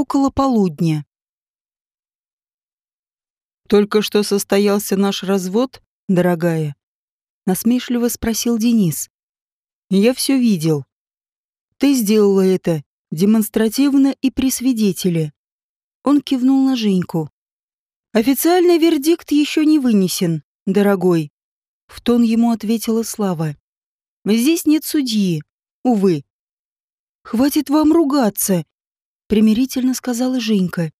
Около полудня. «Только что состоялся наш развод, дорогая?» Насмешливо спросил Денис. «Я все видел. Ты сделала это демонстративно и при свидетеле». Он кивнул на Женьку. «Официальный вердикт еще не вынесен, дорогой», — в тон ему ответила Слава. «Здесь нет судьи, увы». «Хватит вам ругаться», — примирительно сказала Женька.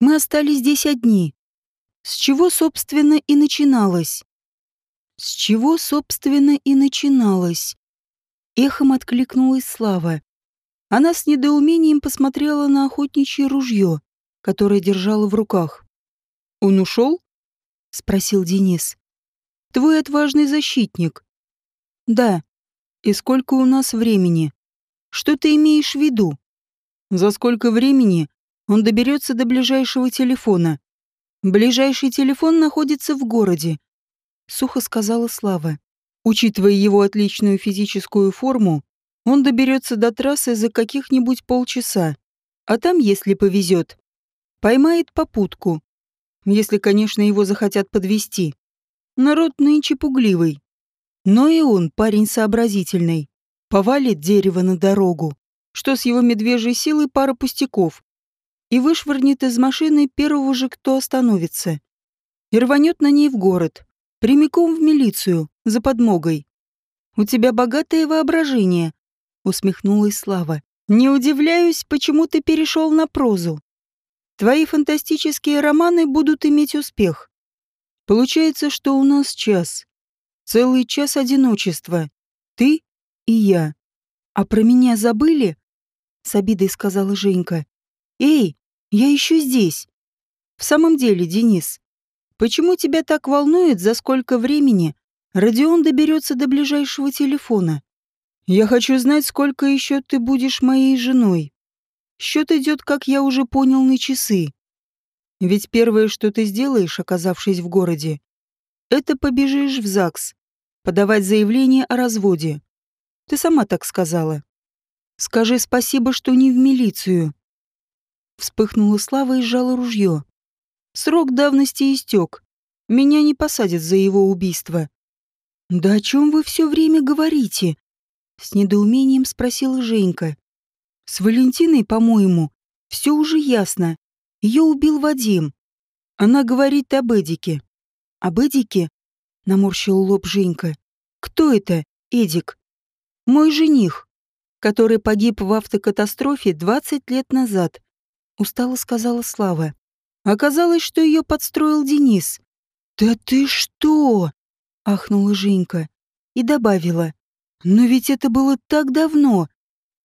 «Мы остались здесь одни. С чего, собственно, и начиналось?» «С чего, собственно, и начиналось?» Эхом откликнулась Слава. Она с недоумением посмотрела на охотничье ружье, которое держала в руках. «Он ушел?» — спросил Денис. «Твой отважный защитник». «Да. И сколько у нас времени? Что ты имеешь в виду? За сколько времени он доберется до ближайшего телефона? Ближайший телефон находится в городе», — сухо сказала Слава. «Учитывая его отличную физическую форму, он доберется до трассы за каких-нибудь полчаса, а там, если повезет, поймает попутку если, конечно, его захотят подвести. Народ нынче пугливый. Но и он парень сообразительный. Повалит дерево на дорогу, что с его медвежьей силой пара пустяков, и вышвырнет из машины первого же, кто остановится. И рванет на ней в город, прямиком в милицию, за подмогой. «У тебя богатое воображение», — усмехнулась Слава. «Не удивляюсь, почему ты перешел на прозу. Твои фантастические романы будут иметь успех. Получается, что у нас час. Целый час одиночества. Ты и я. А про меня забыли? С обидой сказала Женька. Эй, я еще здесь. В самом деле, Денис, почему тебя так волнует, за сколько времени Родион доберется до ближайшего телефона? Я хочу знать, сколько еще ты будешь моей женой. Счет идет, как я уже понял, на часы. Ведь первое, что ты сделаешь, оказавшись в городе, это побежишь в ЗАГС, подавать заявление о разводе. Ты сама так сказала. Скажи спасибо, что не в милицию. Вспыхнула Слава и сжала ружье. Срок давности истек. Меня не посадят за его убийство. Да о чем вы все время говорите? С недоумением спросила Женька. С Валентиной, по-моему, все уже ясно. Ее убил Вадим. Она говорит об Эдике. Об Эдике? Наморщил лоб Женька. Кто это, Эдик? Мой жених, который погиб в автокатастрофе 20 лет назад. Устало сказала Слава. Оказалось, что ее подстроил Денис. «Да ты что?» — ахнула Женька и добавила. «Но ведь это было так давно.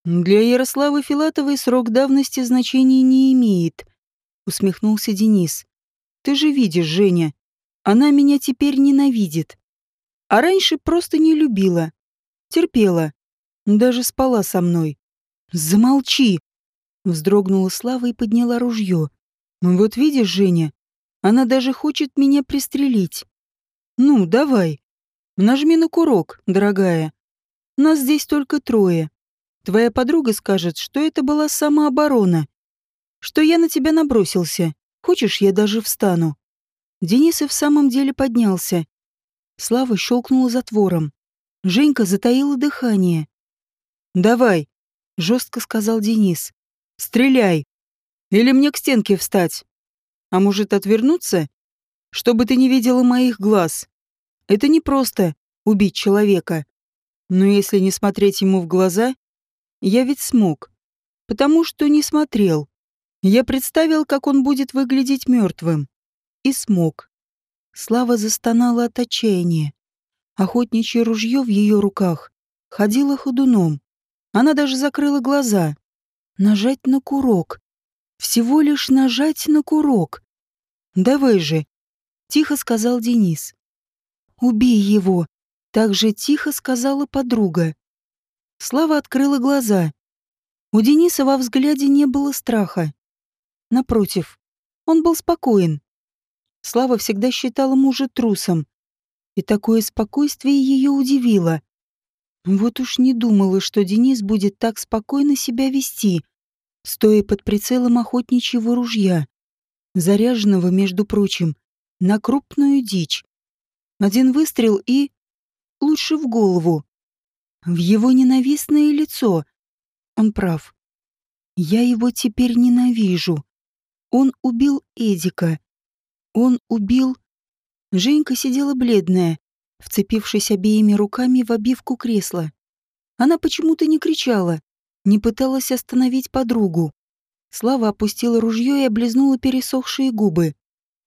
«Для Ярославы Филатовой срок давности значения не имеет», — усмехнулся Денис. «Ты же видишь, Женя, она меня теперь ненавидит. А раньше просто не любила. Терпела. Даже спала со мной. Замолчи!» Вздрогнула Слава и подняла ружье. «Вот видишь, Женя, она даже хочет меня пристрелить. Ну, давай. Нажми на курок, дорогая. Нас здесь только трое. Твоя подруга скажет, что это была самооборона, что я на тебя набросился. Хочешь, я даже встану?» Денис и в самом деле поднялся. Слава щелкнула затвором. Женька затаила дыхание. «Давай», — жестко сказал Денис. «Стреляй. Или мне к стенке встать. А может, отвернуться? Чтобы ты не видела моих глаз. Это не просто убить человека. Но если не смотреть ему в глаза, я ведь смог. Потому что не смотрел. Я представил, как он будет выглядеть мертвым. И смог. Слава застонала от отчаяния. Охотничье ружье в ее руках ходило ходуном. Она даже закрыла глаза. Нажать на курок. Всего лишь нажать на курок. «Давай же», — тихо сказал Денис. «Убей его», — так же тихо сказала подруга. Слава открыла глаза. У Дениса во взгляде не было страха. Напротив, он был спокоен. Слава всегда считала мужа трусом. И такое спокойствие ее удивило. Вот уж не думала, что Денис будет так спокойно себя вести. стоя под прицелом охотничьего ружья, заряженного, между прочим, на крупную дичь. Один выстрел и... лучше в голову. В его ненавистное лицо. Он прав. Я его теперь ненавижу. Он убил Эдика. Он убил... Женька сидела бледная, вцепившись обеими руками в обивку кресла. Она почему-то не кричала, не пыталась остановить подругу. Слава опустила ружье и облизнула пересохшие губы.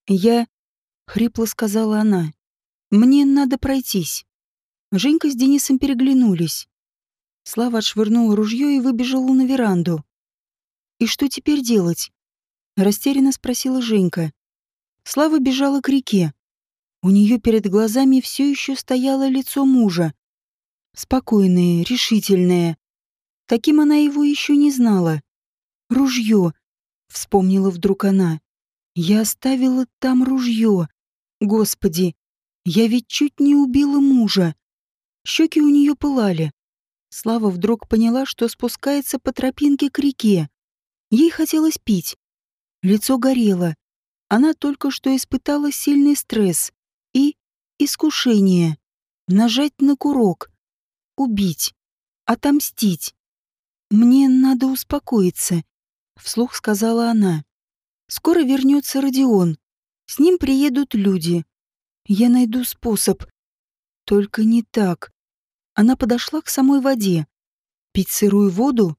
«Я...» — хрипло сказала она. «Мне надо пройтись». Женька с Денисом переглянулись. Слава отшвырнула ружье и выбежала на веранду. «И что теперь делать?» — растерянно спросила Женька. Слава бежала к реке. У нее перед глазами все еще стояло лицо мужа. Спокойное, решительное. Таким она его еще не знала. «Ружье», — вспомнила вдруг она. «Я оставила там ружье. Господи, я ведь чуть не убила мужа». Щеки у нее пылали. Слава вдруг поняла, что спускается по тропинке к реке. Ей хотелось пить. Лицо горело. Она только что испытала сильный стресс и искушение. Нажать на курок. Убить. Отомстить. «Мне надо успокоиться», — вслух сказала она. «Скоро вернется Родион. С ним приедут люди. Я найду способ. Только не так». Она подошла к самой воде. Пить сырую воду?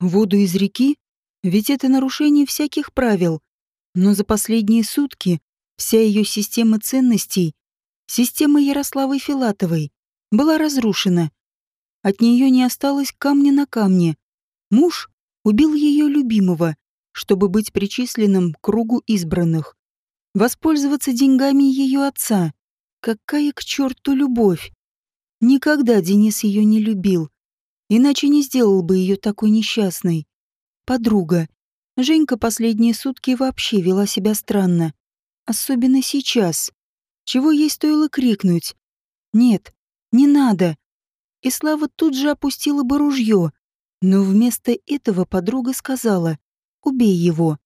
Воду из реки? Ведь это нарушение всяких правил. Но за последние сутки вся ее система ценностей, система Ярославы Филатовой, была разрушена. От нее не осталось камня на камне. Муж убил ее любимого, чтобы быть причисленным к кругу избранных. Воспользоваться деньгами ее отца. Какая к черту любовь! Никогда Денис ее не любил. Иначе не сделал бы ее такой несчастной. Подруга. Женька последние сутки вообще вела себя странно. Особенно сейчас. Чего ей стоило крикнуть? Нет, не надо. И Слава тут же опустила бы ружье. Но вместо этого подруга сказала «Убей его».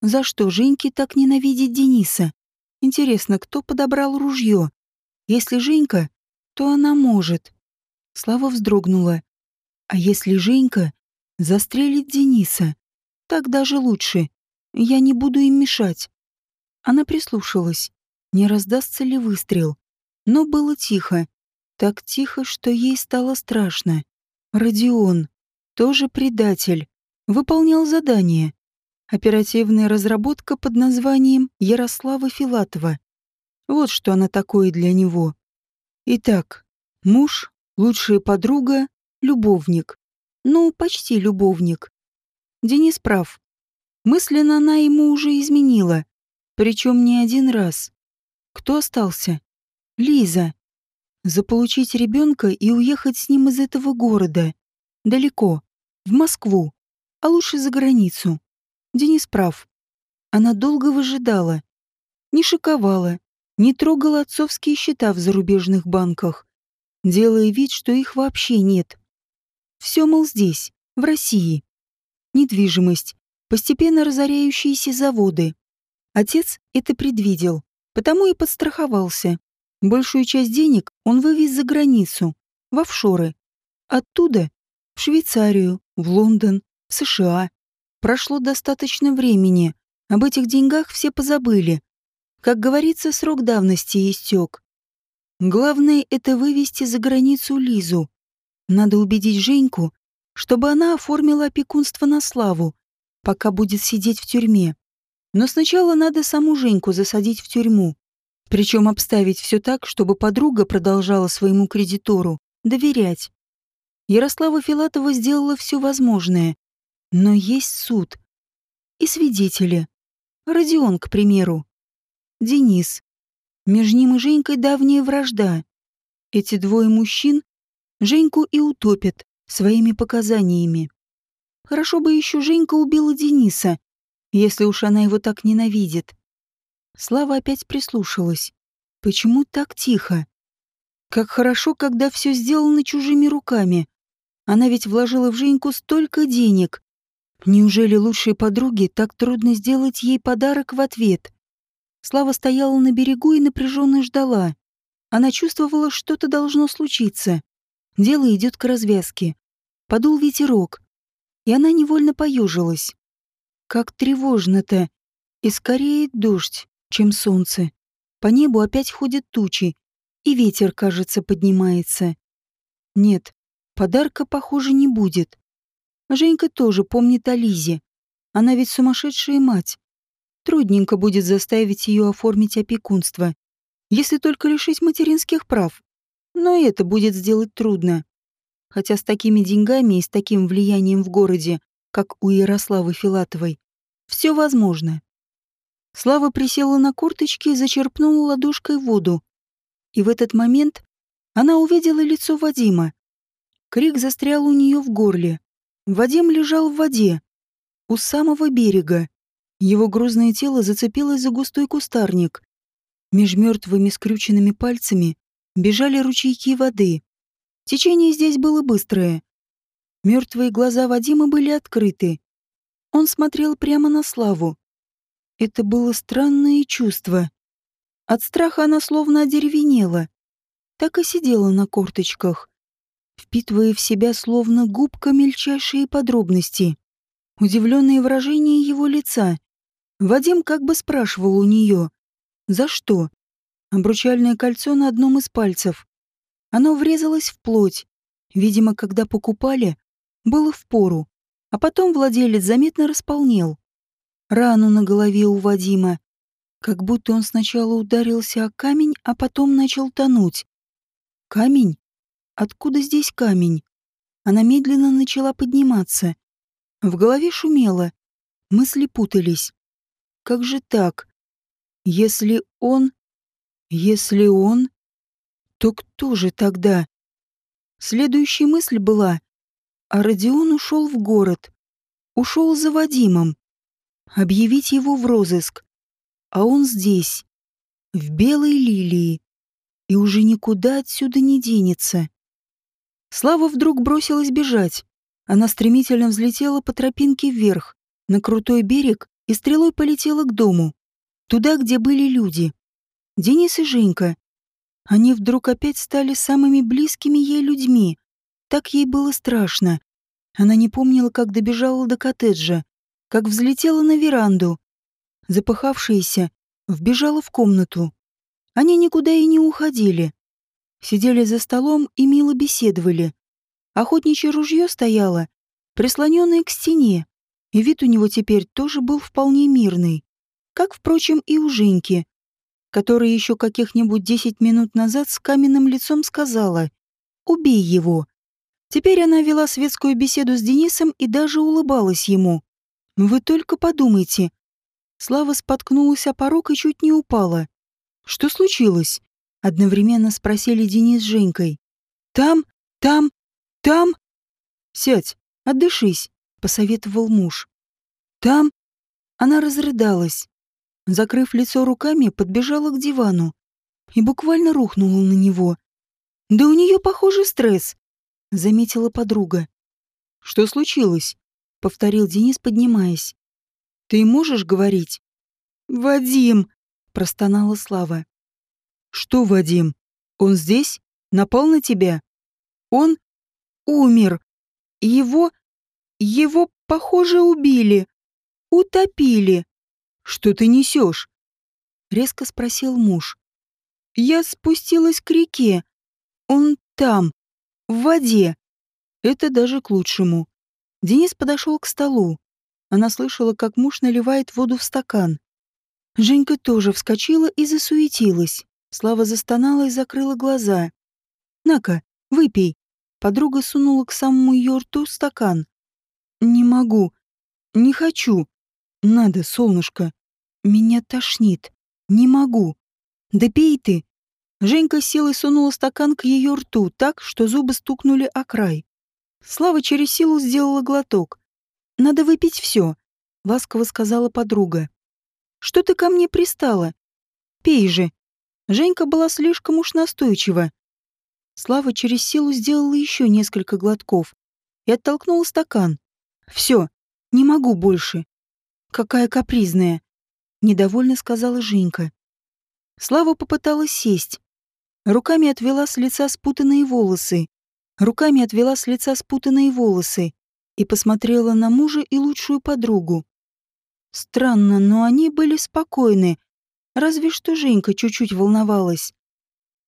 За что Женьке так ненавидит Дениса? Интересно, кто подобрал ружье? Если Женька, то она может. Слава вздрогнула. А если Женька застрелит Дениса? Так даже лучше. Я не буду им мешать. Она прислушалась. Не раздастся ли выстрел? Но было тихо. Так тихо, что ей стало страшно. Родион, тоже предатель, выполнял задание. Оперативная разработка под названием Ярослава Филатова. Вот что она такое для него. Итак, муж, лучшая подруга, любовник. Ну, почти любовник. Денис прав. Мысленно она ему уже изменила. Причем не один раз. Кто остался? Лиза. Заполучить ребенка и уехать с ним из этого города. Далеко. В Москву. А лучше за границу. Денис прав. Она долго выжидала. Не шиковала. Не трогала отцовские счета в зарубежных банках. Делая вид, что их вообще нет. Все, мол, здесь, в России недвижимость, постепенно разоряющиеся заводы. Отец это предвидел, потому и подстраховался. Большую часть денег он вывез за границу, в офшоры. Оттуда в Швейцарию, в Лондон, в США. Прошло достаточно времени, об этих деньгах все позабыли. Как говорится, срок давности истек. Главное — это вывести за границу Лизу. Надо убедить Женьку, чтобы она оформила опекунство на Славу, пока будет сидеть в тюрьме. Но сначала надо саму Женьку засадить в тюрьму. Причем обставить все так, чтобы подруга продолжала своему кредитору доверять. Ярослава Филатова сделала все возможное. Но есть суд. И свидетели. Родион, к примеру. Денис. Между ним и Женькой давняя вражда. Эти двое мужчин Женьку и утопят, своими показаниями. Хорошо бы еще Женька убила Дениса, если уж она его так ненавидит. Слава опять прислушалась. Почему так тихо? Как хорошо, когда все сделано чужими руками. Она ведь вложила в Женьку столько денег. Неужели лучшей подруге так трудно сделать ей подарок в ответ? Слава стояла на берегу и напряженно ждала. Она чувствовала, что-то должно случиться. Дело идет к развязке. Подул ветерок, и она невольно поежилась. Как тревожно-то. И скорее дождь, чем солнце. По небу опять ходят тучи, и ветер, кажется, поднимается. Нет, подарка, похоже, не будет. Женька тоже помнит о Лизе. Она ведь сумасшедшая мать. Трудненько будет заставить ее оформить опекунство, если только лишить материнских прав. Но это будет сделать трудно. Хотя с такими деньгами и с таким влиянием в городе, как у Ярославы Филатовой, все возможно. Слава присела на курточки и зачерпнула ладошкой воду. И в этот момент она увидела лицо Вадима. Крик застрял у нее в горле. Вадим лежал в воде, у самого берега. Его грузное тело зацепилось за густой кустарник. Меж мертвыми скрюченными пальцами бежали ручейки воды. Течение здесь было быстрое. Мертвые глаза Вадима были открыты. Он смотрел прямо на Славу. Это было странное чувство. От страха она словно одеревенела. Так и сидела на корточках впитывая в себя словно губка мельчайшие подробности. Удивленное выражение его лица. Вадим как бы спрашивал у нее, «За что?» Обручальное кольцо на одном из пальцев. Оно врезалось в плоть. Видимо, когда покупали, было в пору. А потом владелец заметно располнел. Рану на голове у Вадима. Как будто он сначала ударился о камень, а потом начал тонуть. Камень? Откуда здесь камень? Она медленно начала подниматься. В голове шумело. Мысли путались. Как же так? Если он... Если он... То кто же тогда? Следующая мысль была. А Родион ушел в город. Ушел за Вадимом. Объявить его в розыск. А он здесь. В белой лилии. И уже никуда отсюда не денется. Слава вдруг бросилась бежать. Она стремительно взлетела по тропинке вверх, на крутой берег и стрелой полетела к дому. Туда, где были люди. Денис и Женька. Они вдруг опять стали самыми близкими ей людьми. Так ей было страшно. Она не помнила, как добежала до коттеджа, как взлетела на веранду. Запыхавшаяся, вбежала в комнату. Они никуда и не уходили сидели за столом и мило беседовали. Охотничье ружье стояло, прислоненное к стене, и вид у него теперь тоже был вполне мирный, как, впрочем, и у Женьки, которая еще каких-нибудь десять минут назад с каменным лицом сказала «Убей его». Теперь она вела светскую беседу с Денисом и даже улыбалась ему. «Вы только подумайте». Слава споткнулась о порог и чуть не упала. «Что случилось?» Одновременно спросили Денис с Женькой. «Там? Там? Там?» «Сядь, отдышись», — посоветовал муж. «Там?» Она разрыдалась. Закрыв лицо руками, подбежала к дивану и буквально рухнула на него. «Да у нее, похоже, стресс», — заметила подруга. «Что случилось?» — повторил Денис, поднимаясь. «Ты можешь говорить?» «Вадим!» — простонала Слава. «Что, Вадим? Он здесь? Напал на тебя? Он умер. Его... его, похоже, убили. Утопили. Что ты несешь?» Резко спросил муж. «Я спустилась к реке. Он там, в воде. Это даже к лучшему». Денис подошел к столу. Она слышала, как муж наливает воду в стакан. Женька тоже вскочила и засуетилась. Слава застонала и закрыла глаза. «На-ка, выпей». Подруга сунула к самому ее рту стакан. «Не могу. Не хочу. Надо, солнышко. Меня тошнит. Не могу. Да пей ты». Женька силой сунула стакан к ее рту так, что зубы стукнули о край. Слава через силу сделала глоток. «Надо выпить все», — ласково сказала подруга. «Что ты ко мне пристала? Пей же, Женька была слишком уж настойчива. Слава через силу сделала еще несколько глотков и оттолкнула стакан. Все, Не могу больше. Какая капризная. Недовольно сказала Женька. Слава попыталась сесть. Руками отвела с лица спутанные волосы. Руками отвела с лица спутанные волосы и посмотрела на мужа и лучшую подругу. Странно, но они были спокойны. Разве что Женька чуть-чуть волновалась.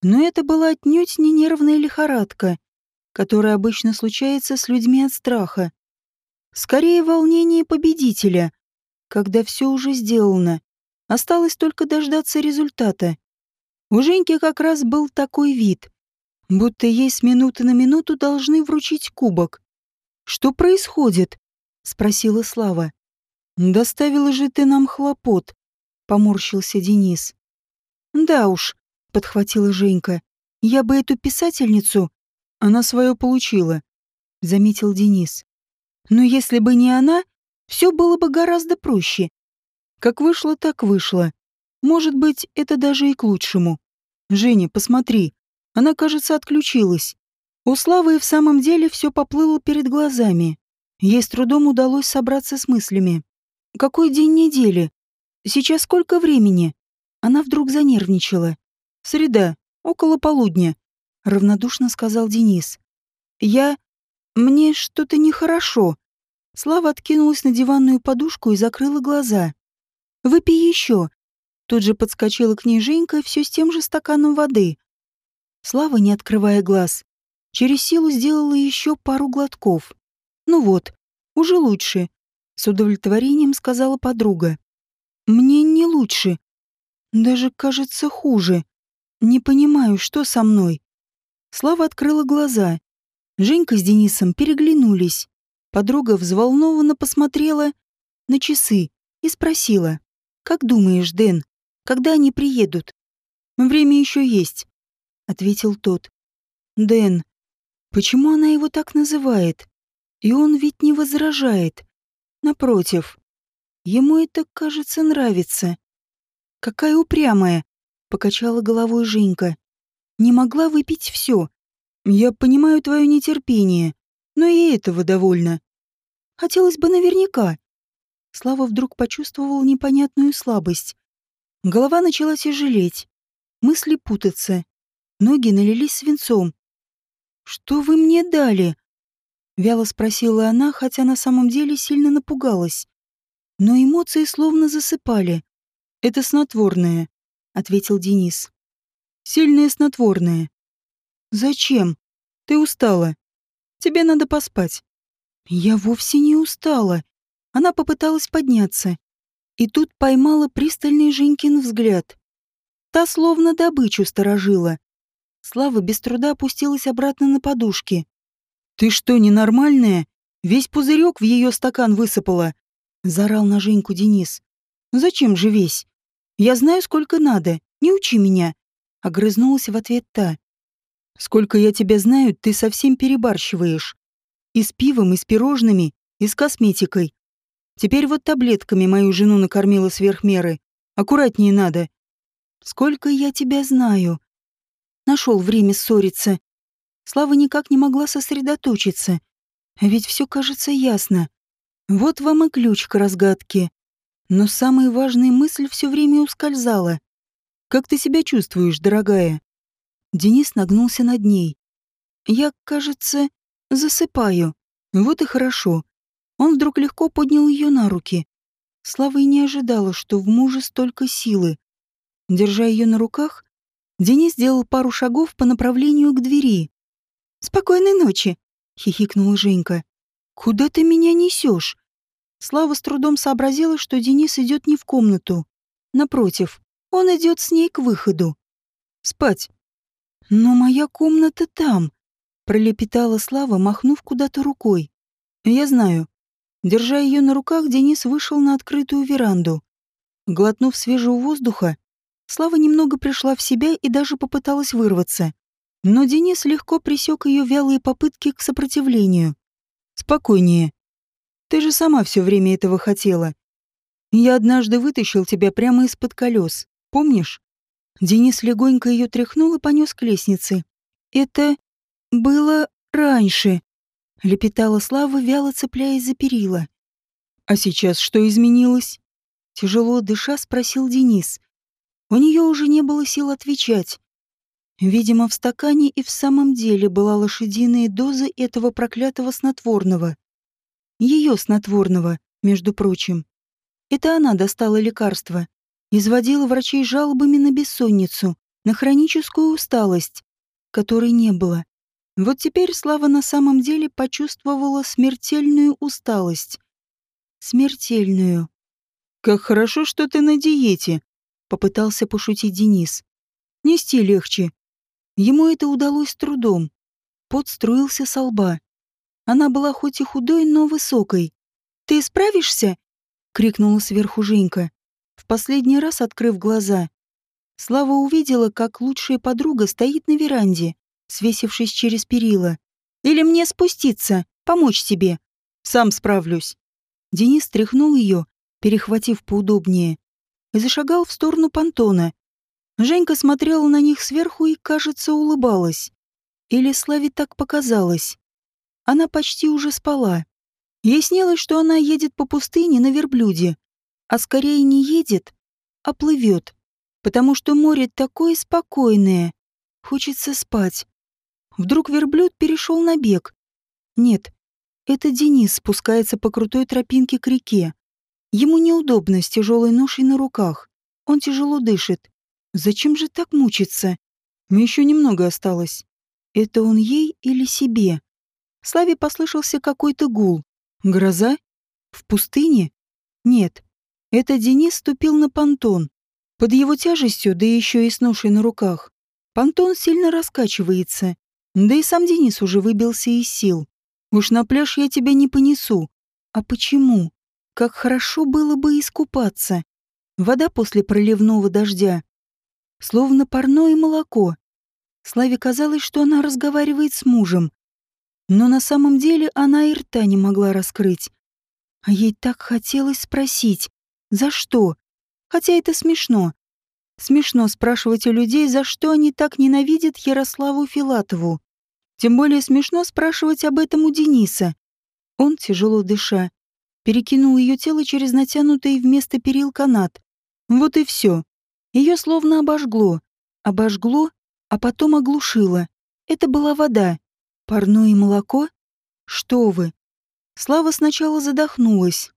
Но это была отнюдь не нервная лихорадка, которая обычно случается с людьми от страха. Скорее волнение победителя, когда все уже сделано. Осталось только дождаться результата. У Женьки как раз был такой вид, будто ей с минуты на минуту должны вручить кубок. «Что происходит?» — спросила Слава. «Доставила же ты нам хлопот», — поморщился Денис. «Да уж», — подхватила Женька, — «я бы эту писательницу...» «Она свое получила», — заметил Денис. Но если бы не она, все было бы гораздо проще. Как вышло, так вышло. Может быть, это даже и к лучшему. Женя, посмотри. Она, кажется, отключилась. У Славы и в самом деле все поплыло перед глазами. Ей с трудом удалось собраться с мыслями. Какой день недели? Сейчас сколько времени? Она вдруг занервничала. Среда, около полудня, равнодушно сказал Денис. Я... Мне что-то нехорошо. Слава откинулась на диванную подушку и закрыла глаза. Выпей еще. Тут же подскочила к ней Женька все с тем же стаканом воды. Слава, не открывая глаз, через силу сделала еще пару глотков. Ну вот, уже лучше, с удовлетворением сказала подруга. Мне не лучше. Даже кажется хуже. Не понимаю, что со мной. Слава открыла глаза. Женька с Денисом переглянулись. Подруга взволнованно посмотрела на часы и спросила. «Как думаешь, Дэн, когда они приедут?» «Время еще есть», — ответил тот. «Дэн, почему она его так называет? И он ведь не возражает. Напротив, ему это, кажется, нравится». «Какая упрямая!» — покачала головой Женька. «Не могла выпить все. Я понимаю твое нетерпение, но и этого довольно. Хотелось бы наверняка. Слава вдруг почувствовал непонятную слабость. Голова начала тяжелеть, мысли путаться, ноги налились свинцом. «Что вы мне дали?» — вяло спросила она, хотя на самом деле сильно напугалась. Но эмоции словно засыпали. «Это снотворное», — ответил Денис. «Сильное снотворное. «Зачем? Ты устала. Тебе надо поспать». Я вовсе не устала. Она попыталась подняться. И тут поймала пристальный Женькин взгляд. Та словно добычу сторожила. Слава без труда опустилась обратно на подушки. «Ты что, ненормальная? Весь пузырек в ее стакан высыпала!» Зарал на Женьку Денис. «Зачем же весь? Я знаю, сколько надо. Не учи меня!» Огрызнулась в ответ та. Сколько я тебя знаю, ты совсем перебарщиваешь. И с пивом, и с пирожными, и с косметикой. Теперь вот таблетками мою жену накормила сверх меры. Аккуратнее надо. Сколько я тебя знаю. Нашел время ссориться. Слава никак не могла сосредоточиться. А ведь все кажется ясно. Вот вам и ключ к разгадке. Но самая важная мысль все время ускользала. Как ты себя чувствуешь, дорогая? Денис нагнулся над ней. «Я, кажется, засыпаю. Вот и хорошо». Он вдруг легко поднял ее на руки. Слава и не ожидала, что в муже столько силы. Держа ее на руках, Денис сделал пару шагов по направлению к двери. «Спокойной ночи!» — хихикнула Женька. «Куда ты меня несешь?» Слава с трудом сообразила, что Денис идет не в комнату. Напротив, он идет с ней к выходу. «Спать!» «Но моя комната там», — пролепетала Слава, махнув куда-то рукой. «Я знаю». Держа ее на руках, Денис вышел на открытую веранду. Глотнув свежего воздуха, Слава немного пришла в себя и даже попыталась вырваться. Но Денис легко пресек ее вялые попытки к сопротивлению. «Спокойнее. Ты же сама все время этого хотела. Я однажды вытащил тебя прямо из-под колес. Помнишь? Денис легонько ее тряхнул и понес к лестнице. «Это было раньше», — лепетала Слава, вяло цепляясь за перила. А сейчас что изменилось? Тяжело дыша спросил Денис. У нее уже не было сил отвечать. Видимо, в стакане и в самом деле была лошадиная доза этого проклятого снотворного. Ее снотворного, между прочим. Это она достала лекарство. Изводила врачей жалобами на бессонницу, на хроническую усталость, которой не было. Вот теперь Слава на самом деле почувствовала смертельную усталость. Смертельную. «Как хорошо, что ты на диете», — попытался пошутить Денис. «Нести легче, Ему это удалось трудом. Пот струился со лба. Она была хоть и худой, но высокой. «Ты справишься?» — крикнула сверху Женька. В последний раз открыв глаза, Слава увидела, как лучшая подруга стоит на веранде, свесившись через перила. «Или мне спуститься, помочь тебе?» «Сам справлюсь». Денис тряхнул ее, перехватив поудобнее, и зашагал в сторону понтона, Женька смотрела на них сверху и, кажется, улыбалась. Или Славе так показалось. Она почти уже спала. Ей снилось, что она едет по пустыне на верблюде, а скорее не едет, а плывет, потому что море такое спокойное. Хочется спать. Вдруг верблюд перешел на бег. Нет, это Денис спускается по крутой тропинке к реке. Ему неудобно с тяжелой ношей на руках. Он тяжело дышит. Зачем же так мучиться? Мне еще немного осталось. Это он ей или себе? Славе послышался какой-то гул. Гроза? В пустыне? Нет. Это Денис ступил на понтон. Под его тяжестью, да еще и с ношей на руках. Понтон сильно раскачивается. Да и сам Денис уже выбился из сил. Уж на пляж я тебя не понесу. А почему? Как хорошо было бы искупаться. Вода после проливного дождя словно парное молоко. Славе казалось, что она разговаривает с мужем. Но на самом деле она и рта не могла раскрыть. А ей так хотелось спросить, за что? Хотя это смешно. Смешно спрашивать у людей, за что они так ненавидят Ярославу Филатову. Тем более смешно спрашивать об этом у Дениса. Он, тяжело дыша, перекинул ее тело через натянутый вместо перил канат. Вот и все. Ее словно обожгло. Обожгло, а потом оглушило. Это была вода. Парное молоко? Что вы? Слава сначала задохнулась,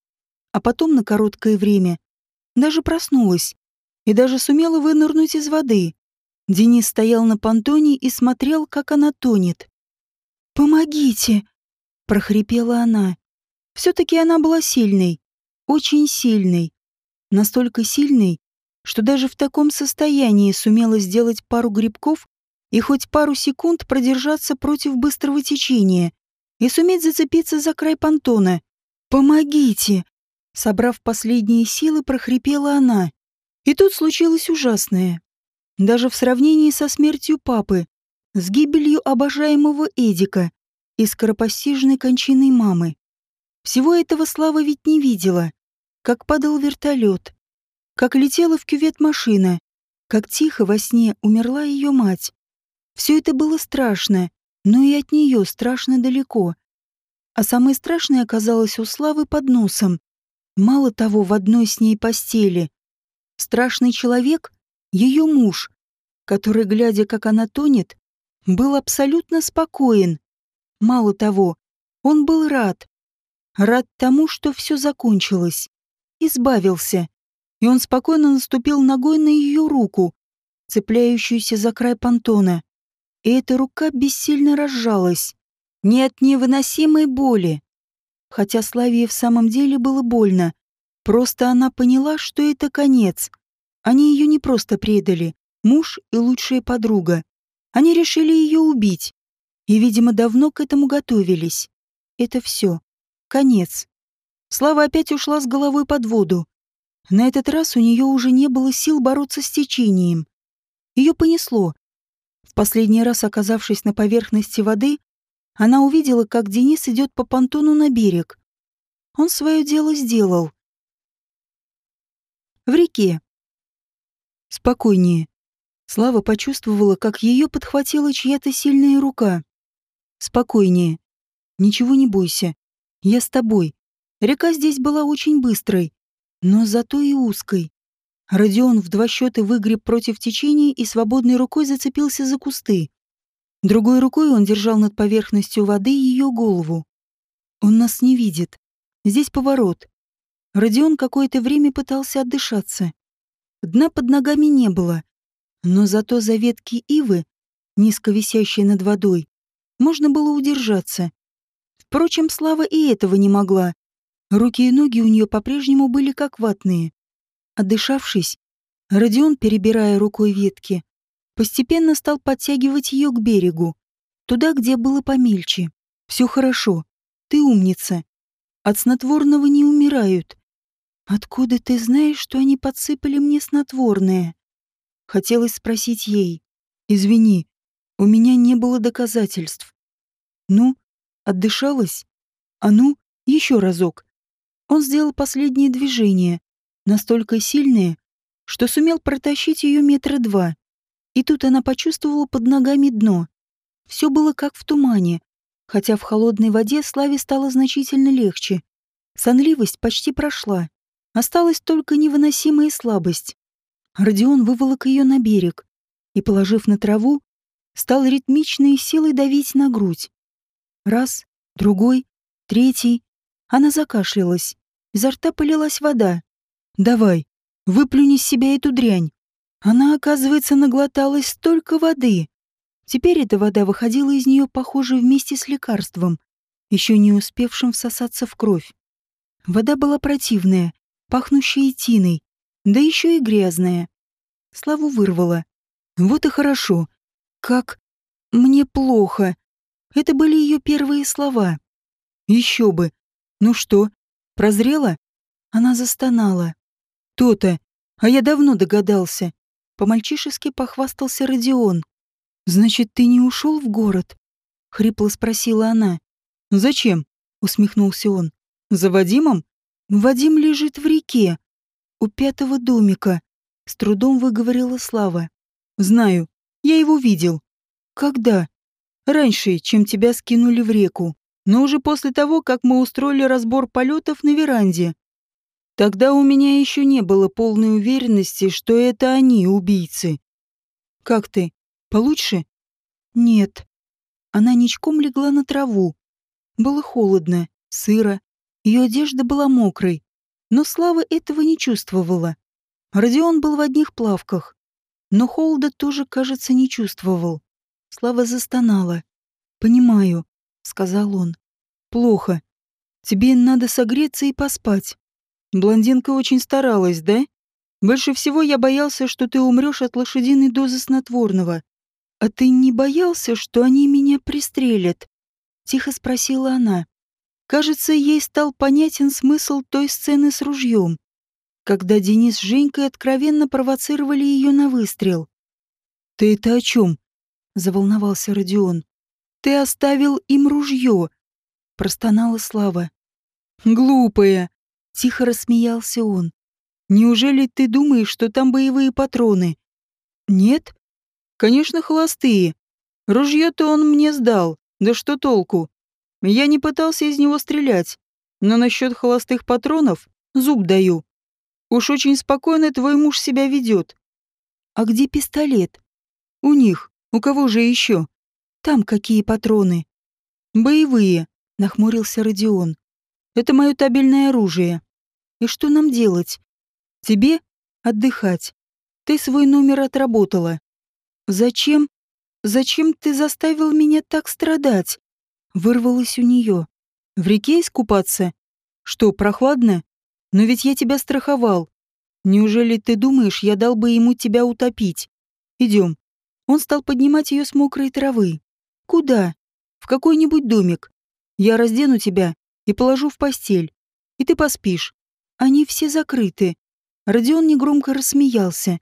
а потом на короткое время даже проснулась и даже сумела вынырнуть из воды. Денис стоял на понтоне и смотрел, как она тонет. «Помогите!» — прохрипела она. Все-таки она была сильной, очень сильной. Настолько сильной, что даже в таком состоянии сумела сделать пару грибков и хоть пару секунд продержаться против быстрого течения и суметь зацепиться за край понтона. «Помогите!» Собрав последние силы, прохрипела она. И тут случилось ужасное. Даже в сравнении со смертью папы, с гибелью обожаемого Эдика и скоропостижной кончиной мамы. Всего этого Слава ведь не видела. Как падал вертолет, как летела в кювет машина, как тихо во сне умерла ее мать. Все это было страшно, но и от нее страшно далеко. А самое страшное оказалось у Славы под носом. Мало того, в одной с ней постели. Страшный человек — ее муж, который, глядя, как она тонет, был абсолютно спокоен. Мало того, он был рад. Рад тому, что все закончилось. Избавился и он спокойно наступил ногой на ее руку, цепляющуюся за край понтона. И эта рука бессильно разжалась. Не от невыносимой боли. Хотя Славии в самом деле было больно. Просто она поняла, что это конец. Они ее не просто предали. Муж и лучшая подруга. Они решили ее убить. И, видимо, давно к этому готовились. Это все. Конец. Слава опять ушла с головой под воду. На этот раз у нее уже не было сил бороться с течением. Ее понесло. В последний раз, оказавшись на поверхности воды, она увидела, как Денис идет по понтону на берег. Он свое дело сделал. В реке. Спокойнее. Слава почувствовала, как ее подхватила чья-то сильная рука. Спокойнее. Ничего не бойся. Я с тобой. Река здесь была очень быстрой, но зато и узкой. Родион в два счета выгреб против течения и свободной рукой зацепился за кусты. Другой рукой он держал над поверхностью воды ее голову. Он нас не видит. Здесь поворот. Родион какое-то время пытался отдышаться. Дна под ногами не было, но зато за ветки ивы, низко висящие над водой, можно было удержаться. Впрочем, Слава и этого не могла. Руки и ноги у нее по-прежнему были как ватные. Отдышавшись, Родион, перебирая рукой ветки, постепенно стал подтягивать ее к берегу, туда, где было помельче. Все хорошо. Ты умница. От снотворного не умирают. Откуда ты знаешь, что они подсыпали мне снотворное? Хотелось спросить ей. Извини, у меня не было доказательств. Ну, отдышалась? А ну, еще разок. Он сделал последнее движение, настолько сильные, что сумел протащить ее метра два. И тут она почувствовала под ногами дно. Все было как в тумане, хотя в холодной воде Славе стало значительно легче. Сонливость почти прошла. Осталась только невыносимая слабость. Родион выволок ее на берег и, положив на траву, стал ритмичной силой давить на грудь. Раз, другой, третий. Она закашлялась. Изо рта полилась вода. Давай, выплюни из себя эту дрянь. Она, оказывается, наглоталась столько воды. Теперь эта вода выходила из нее, похоже, вместе с лекарством, еще не успевшим всосаться в кровь. Вода была противная, пахнущая тиной, да еще и грязная. Славу вырвала. Вот и хорошо. Как мне плохо. Это были ее первые слова. Еще бы. Ну что, прозрела? Она застонала. То-то. А я давно догадался. По-мальчишески похвастался Родион. «Значит, ты не ушел в город?» — хрипло спросила она. «Зачем?» — усмехнулся он. «За Вадимом?» «Вадим лежит в реке. У пятого домика», — с трудом выговорила Слава. «Знаю. Я его видел». «Когда?» «Раньше, чем тебя скинули в реку. Но уже после того, как мы устроили разбор полетов на веранде. Тогда у меня еще не было полной уверенности, что это они, убийцы. Как ты? Получше? Нет. Она ничком легла на траву. Было холодно, сыро. Ее одежда была мокрой. Но Слава этого не чувствовала. Родион был в одних плавках. Но холода тоже, кажется, не чувствовал. Слава застонала. «Понимаю», — сказал он. «Плохо. Тебе надо согреться и поспать. Блондинка очень старалась, да? Больше всего я боялся, что ты умрешь от лошадиной дозы снотворного. А ты не боялся, что они меня пристрелят? Тихо спросила она. Кажется, ей стал понятен смысл той сцены с ружьем, когда Денис с Женькой откровенно провоцировали ее на выстрел. «Ты это о чем?» — заволновался Родион. «Ты оставил им ружье!» — простонала Слава. «Глупая!» Тихо рассмеялся он. «Неужели ты думаешь, что там боевые патроны?» «Нет?» «Конечно, холостые. Ружье-то он мне сдал. Да что толку? Я не пытался из него стрелять. Но насчет холостых патронов зуб даю. Уж очень спокойно твой муж себя ведет. А где пистолет? У них. У кого же еще? Там какие патроны? Боевые, нахмурился Родион. Это мое табельное оружие. И что нам делать? Тебе отдыхать. Ты свой номер отработала. Зачем? Зачем ты заставил меня так страдать? Вырвалось у нее. В реке искупаться? Что, прохладно? Но ведь я тебя страховал. Неужели ты думаешь, я дал бы ему тебя утопить? Идем. Он стал поднимать ее с мокрой травы. Куда? В какой-нибудь домик. Я раздену тебя и положу в постель. И ты поспишь. Они все закрыты. Родион негромко рассмеялся.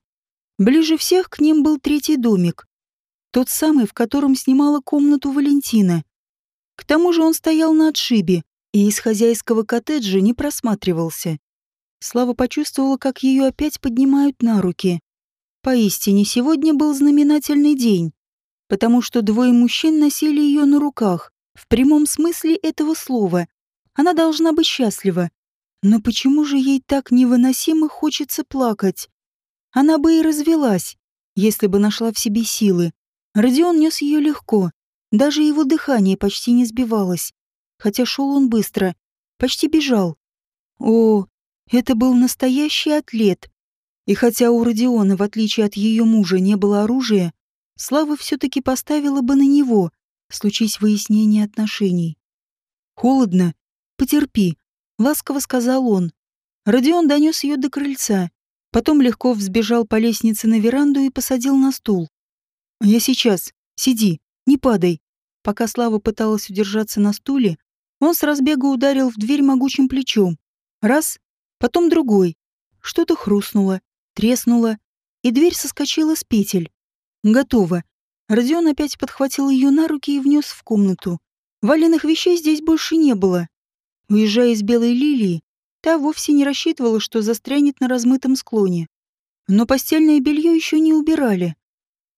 Ближе всех к ним был третий домик. Тот самый, в котором снимала комнату Валентина. К тому же он стоял на отшибе и из хозяйского коттеджа не просматривался. Слава почувствовала, как ее опять поднимают на руки. Поистине, сегодня был знаменательный день, потому что двое мужчин носили ее на руках, в прямом смысле этого слова, Она должна быть счастлива. Но почему же ей так невыносимо хочется плакать? Она бы и развелась, если бы нашла в себе силы. Родион нес ее легко, даже его дыхание почти не сбивалось, хотя шел он быстро, почти бежал. О, это был настоящий атлет. И хотя у Родиона, в отличие от ее мужа, не было оружия, Слава все-таки поставила бы на него, случись выяснение отношений. «Холодно. Потерпи», — ласково сказал он. Родион донес ее до крыльца, потом легко взбежал по лестнице на веранду и посадил на стул. «Я сейчас. Сиди, не падай». Пока Слава пыталась удержаться на стуле, он с разбега ударил в дверь могучим плечом. Раз, потом другой. Что-то хрустнуло, треснуло, и дверь соскочила с петель. Готово. Родион опять подхватил ее на руки и внес в комнату. Валенных вещей здесь больше не было. Уезжая из Белой Лилии, та вовсе не рассчитывала, что застрянет на размытом склоне. Но постельное белье еще не убирали.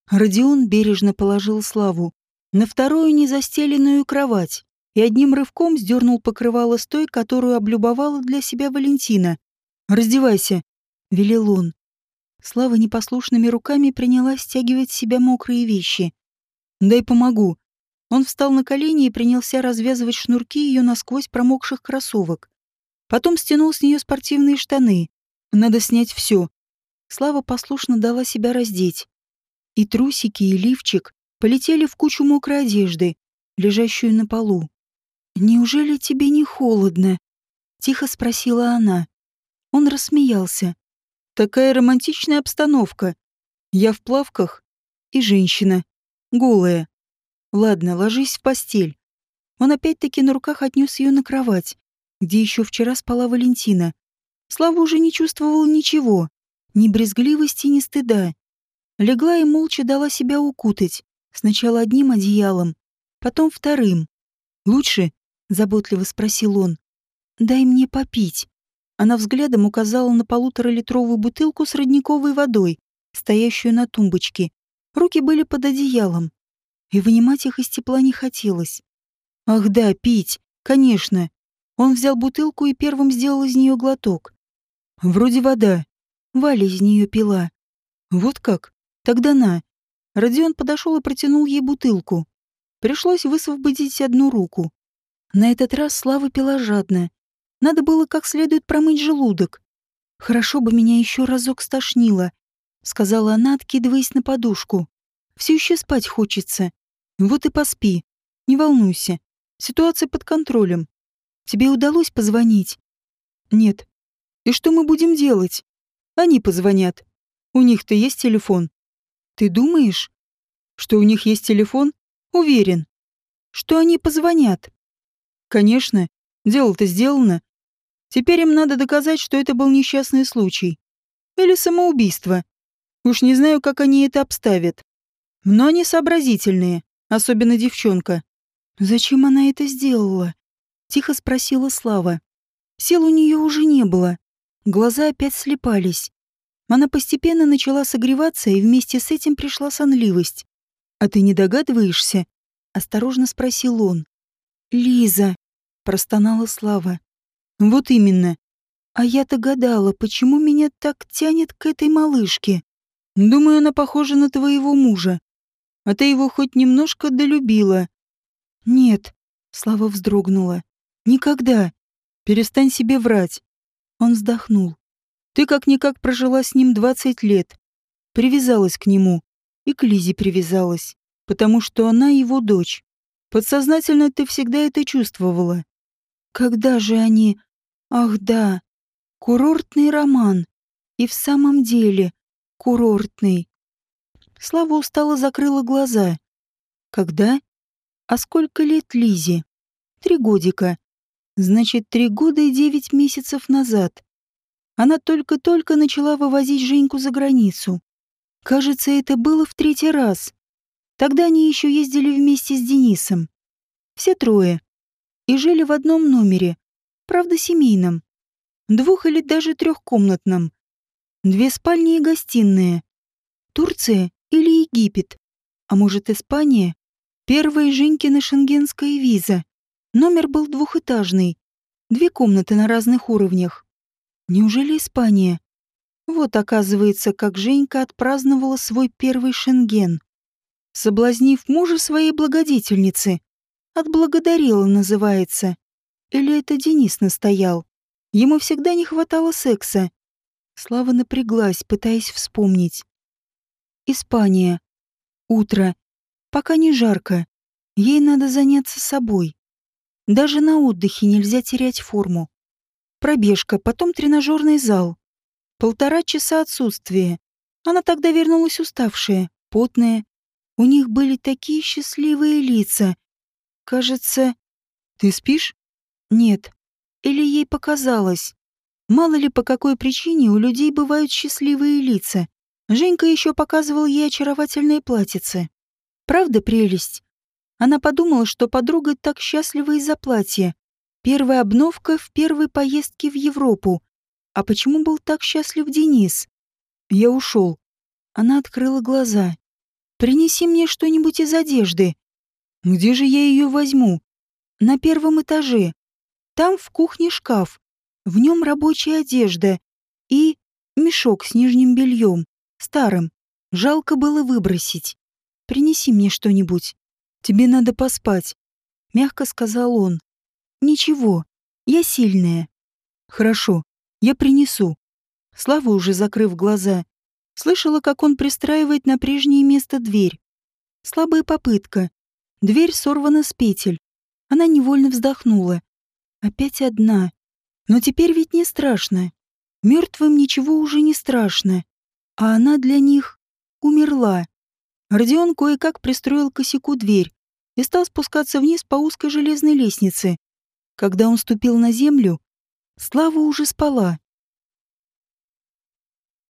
Родион бережно положил Славу на вторую незастеленную кровать и одним рывком сдернул покрывало с той, которую облюбовала для себя Валентина. «Раздевайся», — велел он. Слава непослушными руками принялась стягивать с себя мокрые вещи. «Дай помогу». Он встал на колени и принялся развязывать шнурки ее насквозь промокших кроссовок. Потом стянул с нее спортивные штаны. Надо снять все. Слава послушно дала себя раздеть. И трусики, и лифчик полетели в кучу мокрой одежды, лежащую на полу. «Неужели тебе не холодно?» — тихо спросила она. Он рассмеялся. «Такая романтичная обстановка. Я в плавках и женщина. Голая. Ладно, ложись в постель». Он опять-таки на руках отнес ее на кровать, где еще вчера спала Валентина. Слава уже не чувствовала ничего, ни брезгливости, ни стыда. Легла и молча дала себя укутать, сначала одним одеялом, потом вторым. «Лучше?» — заботливо спросил он. «Дай мне попить». Она взглядом указала на полуторалитровую бутылку с родниковой водой, стоящую на тумбочке. Руки были под одеялом, и вынимать их из тепла не хотелось. «Ах да, пить, конечно». Он взял бутылку и первым сделал из нее глоток. «Вроде вода. Валя из нее пила». «Вот как? Тогда на». Родион подошел и протянул ей бутылку. Пришлось высвободить одну руку. На этот раз Слава пила жадно. Надо было как следует промыть желудок. «Хорошо бы меня еще разок стошнило», — сказала она, откидываясь на подушку. «Все еще спать хочется. Вот и поспи. Не волнуйся. Ситуация под контролем. Тебе удалось позвонить?» «Нет. И что мы будем делать?» «Они позвонят. У них-то есть телефон». «Ты думаешь?» «Что у них есть телефон?» «Уверен. Что они позвонят?» Конечно, дело-то сделано. Теперь им надо доказать, что это был несчастный случай. Или самоубийство. Уж не знаю, как они это обставят. Но они сообразительные, особенно девчонка. «Зачем она это сделала?» — тихо спросила Слава. Сил у нее уже не было. Глаза опять слепались. Она постепенно начала согреваться, и вместе с этим пришла сонливость. «А ты не догадываешься?» — осторожно спросил он. «Лиза!» — простонала Слава. «Вот именно. А я-то гадала, почему меня так тянет к этой малышке. Думаю, она похожа на твоего мужа. А ты его хоть немножко долюбила». «Нет», — Слава вздрогнула. «Никогда. Перестань себе врать». Он вздохнул. «Ты как-никак прожила с ним двадцать лет. Привязалась к нему. И к Лизе привязалась, потому что она его дочь. Подсознательно ты всегда это чувствовала. Когда же они... Ах да, курортный роман. И в самом деле курортный. Слава устало закрыла глаза. Когда? А сколько лет Лизе? Три годика. Значит, три года и девять месяцев назад. Она только-только начала вывозить Женьку за границу. Кажется, это было в третий раз. Тогда они еще ездили вместе с Денисом. Все трое. И жили в одном номере, правда семейном. Двух- или даже трехкомнатном. Две спальни и гостиная. Турция или Египет. А может, Испания? Первая Женькина шенгенская виза. Номер был двухэтажный. Две комнаты на разных уровнях. Неужели Испания? Вот, оказывается, как Женька отпраздновала свой первый шенген. Соблазнив мужа своей благодетельницы. Отблагодарила, называется. Или это Денис настоял? Ему всегда не хватало секса. Слава напряглась, пытаясь вспомнить. Испания. Утро. Пока не жарко. Ей надо заняться собой. Даже на отдыхе нельзя терять форму. Пробежка, потом тренажерный зал. Полтора часа отсутствия. Она тогда вернулась уставшая, потная. У них были такие счастливые лица. Кажется... Ты спишь? Нет. Или ей показалось. Мало ли по какой причине у людей бывают счастливые лица. Женька еще показывал ей очаровательные платьицы. Правда прелесть? Она подумала, что подруга так счастлива из-за платья. Первая обновка в первой поездке в Европу. А почему был так счастлив Денис? Я ушел. Она открыла глаза. «Принеси мне что-нибудь из одежды. Где же я ее возьму? На первом этаже. Там в кухне шкаф. В нем рабочая одежда. И мешок с нижним бельем старым. Жалко было выбросить. Принеси мне что-нибудь. Тебе надо поспать, мягко сказал он. Ничего, я сильная. Хорошо, я принесу. Слава, уже закрыв глаза, слышала, как он пристраивает на прежнее место дверь. Слабая попытка. Дверь сорвана с петель. Она невольно вздохнула. Опять одна. Но теперь ведь не страшно. Мертвым ничего уже не страшно а она для них умерла. Родион кое-как пристроил косяку дверь и стал спускаться вниз по узкой железной лестнице. Когда он ступил на землю, Слава уже спала.